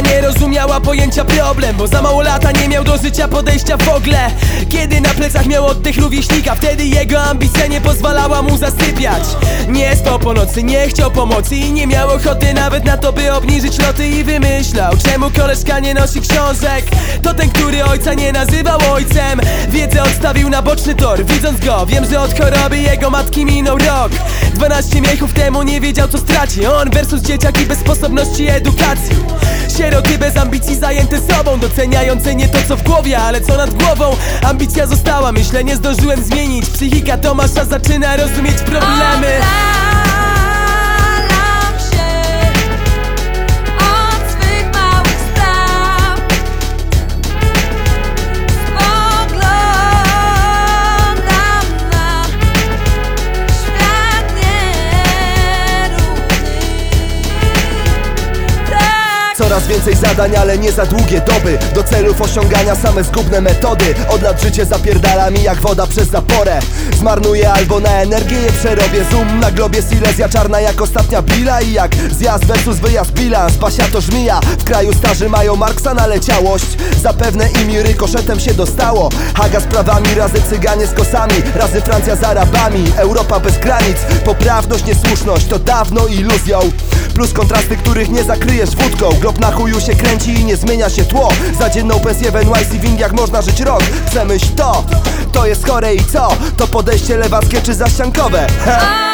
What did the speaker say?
nie rozumiała pojęcia problem Bo za mało lata nie miał do życia podejścia w ogóle. Kiedy na plecach miał oddech rówieśnika Wtedy jego ambicja nie pozwalała mu zasypiać. Nie spał po nocy, nie chciał pomocy I nie miał ochoty nawet na to, by obniżyć loty I wymyślał, czemu koleżka nie nosi książek. To ten, który ojca nie nazywał ojcem. Wiedzę odstawił na boczny tor. Widząc go, wiem, że od choroby jego matki minął rok. 12 miechów temu nie wiedział co straci. On versus dzieciaki bez sposobności edukacji. Sieroty bez ambicji zajęte sobą Doceniające nie to co w głowie, ale co nad głową. Ambicja została, myślenie zdążyłem zmienić. Psychika Tomasza zaczyna rozumieć problemy Coraz więcej zadań, ale nie za długie doby. Do celów osiągania same zgubne metody. Od lat życie zapierdala mi jak woda przez zaporę. Zmarnuję albo na energię je przerobię. Zoom na globie Silesia czarna jak ostatnia billa. I jak zjazd versus wyjazd bilans Basia to żmija. W kraju starzy mają Marksa naleciałość Zapewne im rykoszetem się dostało. Haga z prawami, razy cyganie z kosami. Razy Francja z Arabami Europa bez granic. Poprawność, niesłuszność to dawno iluzją. Plus kontrasty, których nie zakryjesz wódką. Glob na chuju się kręci i nie zmienia się tło Za dzienną pensję w NYC w Indiach można żyć rok Przemyśl to, to jest chore i co? To podejście lewackie czy zaściankowe? Ha?